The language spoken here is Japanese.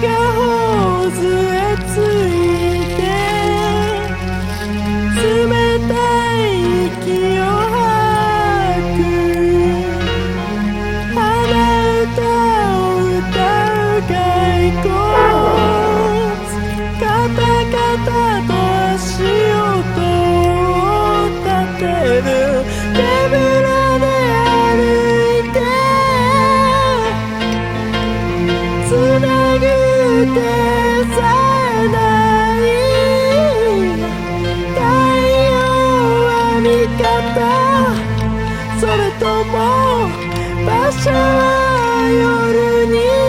が頬えついて冷たい息を吐く。鼻歌を歌う骸骨カタカタと足音を立てるそれとも馬車は夜に